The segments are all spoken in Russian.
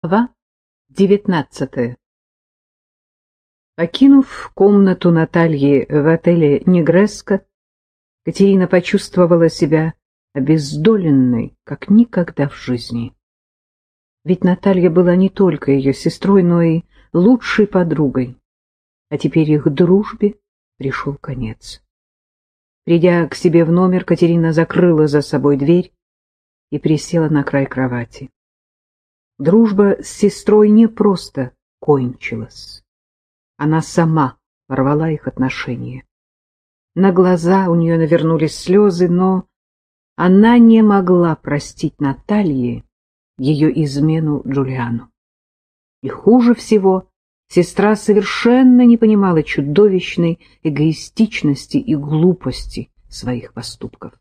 Глава девятнадцатая Покинув комнату Натальи в отеле «Негреско», Катерина почувствовала себя обездоленной, как никогда в жизни. Ведь Наталья была не только ее сестрой, но и лучшей подругой, а теперь их дружбе пришел конец. Придя к себе в номер, Катерина закрыла за собой дверь и присела на край кровати. Дружба с сестрой не просто кончилась. Она сама порвала их отношения. На глаза у нее навернулись слезы, но она не могла простить Наталье ее измену Джулиану. И хуже всего, сестра совершенно не понимала чудовищной эгоистичности и глупости своих поступков.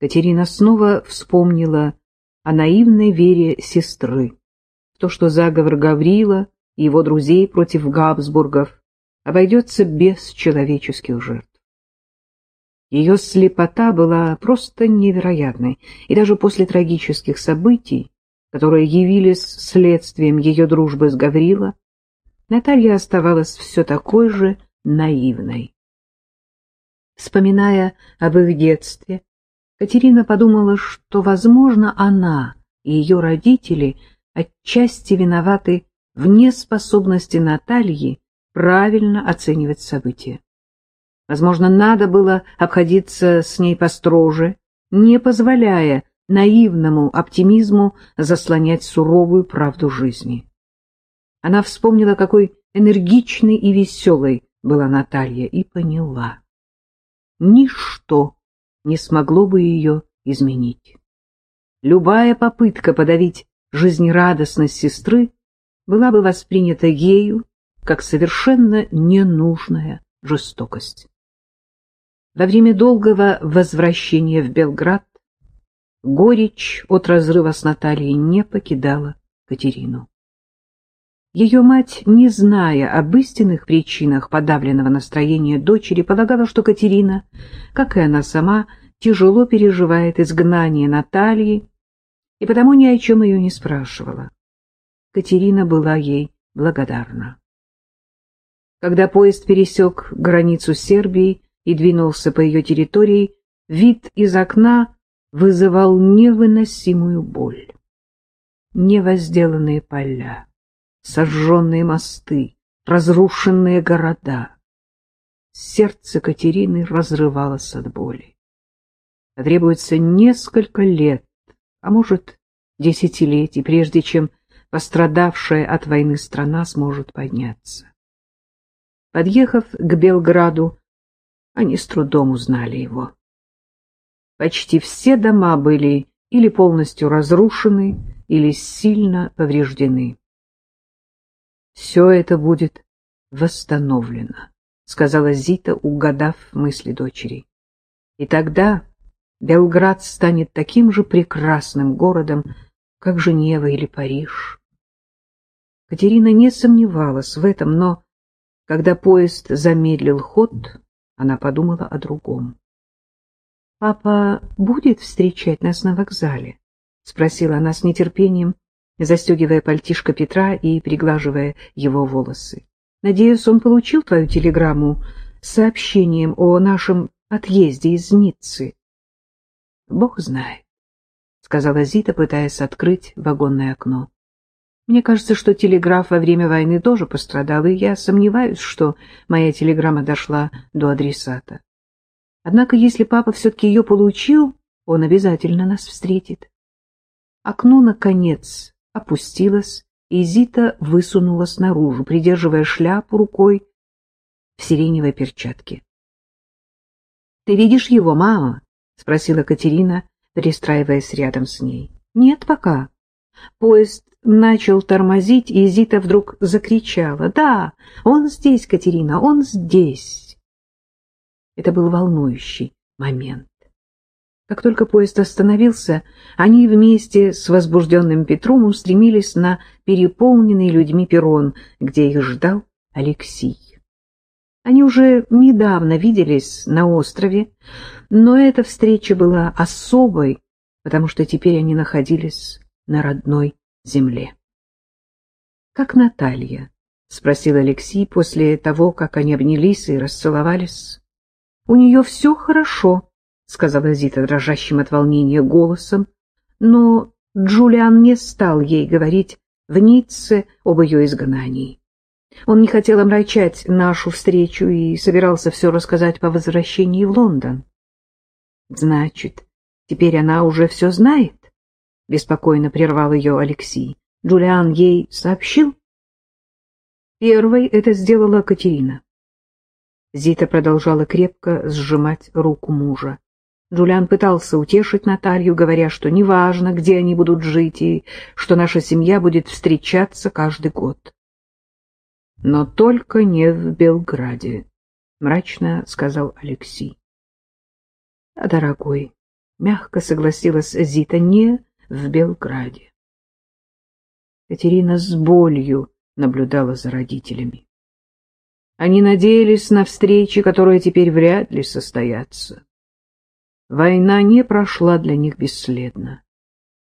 Катерина снова вспомнила о наивной вере сестры, то, что заговор Гаврила и его друзей против Габсбургов обойдется без человеческих жертв. Ее слепота была просто невероятной, и даже после трагических событий, которые явились следствием ее дружбы с Гаврила, Наталья оставалась все такой же наивной. Вспоминая об их детстве, Катерина подумала, что, возможно, она и ее родители отчасти виноваты в неспособности Натальи правильно оценивать события. Возможно, надо было обходиться с ней построже, не позволяя наивному оптимизму заслонять суровую правду жизни. Она вспомнила, какой энергичной и веселой была Наталья, и поняла. Ничто не смогло бы ее изменить. Любая попытка подавить жизнерадостность сестры была бы воспринята ею как совершенно ненужная жестокость. Во время долгого возвращения в Белград горечь от разрыва с Натальей не покидала Катерину. Ее мать, не зная об истинных причинах подавленного настроения дочери, полагала, что Катерина, как и она сама, тяжело переживает изгнание Натальи, и потому ни о чем ее не спрашивала. Катерина была ей благодарна. Когда поезд пересек границу Сербии и двинулся по ее территории, вид из окна вызывал невыносимую боль. Невозделанные поля сожженные мосты, разрушенные города. Сердце Катерины разрывалось от боли. Требуется несколько лет, а может, десятилетий, прежде чем пострадавшая от войны страна сможет подняться. Подъехав к Белграду, они с трудом узнали его. Почти все дома были или полностью разрушены, или сильно повреждены. Все это будет восстановлено, — сказала Зита, угадав мысли дочери. И тогда Белград станет таким же прекрасным городом, как Женева или Париж. Катерина не сомневалась в этом, но, когда поезд замедлил ход, она подумала о другом. — Папа будет встречать нас на вокзале? — спросила она с нетерпением, застегивая пальтишко Петра и приглаживая его волосы. — Надеюсь, он получил твою телеграмму с сообщением о нашем отъезде из Ниццы. — Бог знает, — сказала Зита, пытаясь открыть вагонное окно. — Мне кажется, что телеграф во время войны тоже пострадал, и я сомневаюсь, что моя телеграмма дошла до адресата. Однако, если папа все-таки ее получил, он обязательно нас встретит. Окно, наконец, опустилась, и Зита высунулась наружу, придерживая шляпу рукой в сиреневой перчатке. — Ты видишь его, мама? — спросила Катерина, перестраиваясь рядом с ней. — Нет пока. Поезд начал тормозить, и Зита вдруг закричала. — Да, он здесь, Катерина, он здесь. Это был волнующий момент. Как только поезд остановился, они вместе с возбужденным Петром устремились на переполненный людьми перрон, где их ждал Алексей. Они уже недавно виделись на острове, но эта встреча была особой, потому что теперь они находились на родной земле. — Как Наталья? — спросил Алексей после того, как они обнялись и расцеловались. — У нее все хорошо, — сказала Зита дрожащим от волнения голосом, но Джулиан не стал ей говорить в Ницце об ее изгнании. Он не хотел омрачать нашу встречу и собирался все рассказать по возвращении в Лондон. — Значит, теперь она уже все знает? — беспокойно прервал ее Алексей. — Джулиан ей сообщил? Первой это сделала Катерина. Зита продолжала крепко сжимать руку мужа. Джулиан пытался утешить Наталью, говоря, что неважно, где они будут жить, и что наша семья будет встречаться каждый год. Но только не в Белграде, — мрачно сказал Алексей. — А, дорогой, — мягко согласилась Зита, — не в Белграде. Катерина с болью наблюдала за родителями. Они надеялись на встречи, которые теперь вряд ли состоятся. Война не прошла для них бесследно.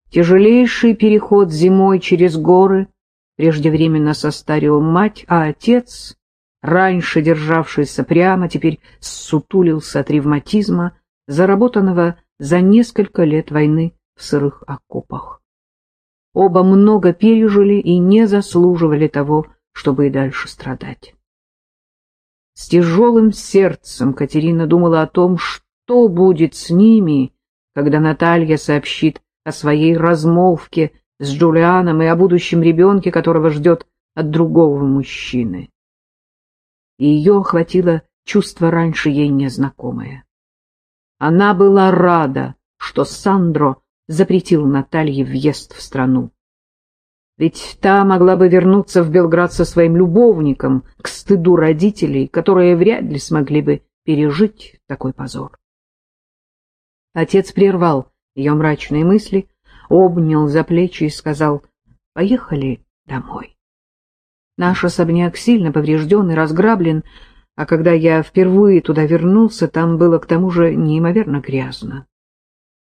Тяжелейший переход зимой через горы преждевременно состарил мать, а отец, раньше державшийся прямо, теперь ссутулился от ревматизма, заработанного за несколько лет войны в сырых окопах. Оба много пережили и не заслуживали того, чтобы и дальше страдать. С тяжелым сердцем Катерина думала о том, что что будет с ними, когда Наталья сообщит о своей размолвке с Джулианом и о будущем ребенке, которого ждет от другого мужчины. Ее охватило чувство раньше ей незнакомое. Она была рада, что Сандро запретил Наталье въезд в страну. Ведь та могла бы вернуться в Белград со своим любовником к стыду родителей, которые вряд ли смогли бы пережить такой позор. Отец прервал ее мрачные мысли, обнял за плечи и сказал, «Поехали домой». Наш особняк сильно поврежден и разграблен, а когда я впервые туда вернулся, там было к тому же неимоверно грязно.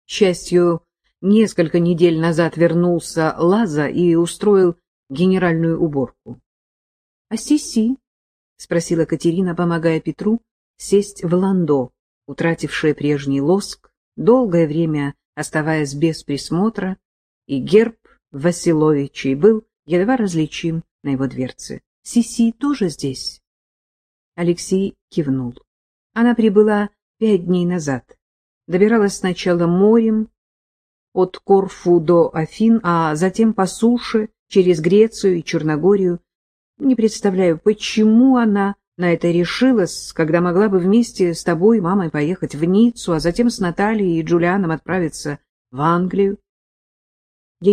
К счастью, несколько недель назад вернулся Лаза и устроил генеральную уборку. — А Сиси? — спросила Катерина, помогая Петру сесть в ландо, утратившее прежний лоск, долгое время оставаясь без присмотра, и герб Василовичей был едва различим на его дверце. «Сиси тоже здесь?» Алексей кивнул. Она прибыла пять дней назад. Добиралась сначала морем от Корфу до Афин, а затем по суше через Грецию и Черногорию. Не представляю, почему она на это решилась, когда могла бы вместе с тобой, мамой, поехать в Ниццу, а затем с Натальей и Джулианом отправиться в Англию.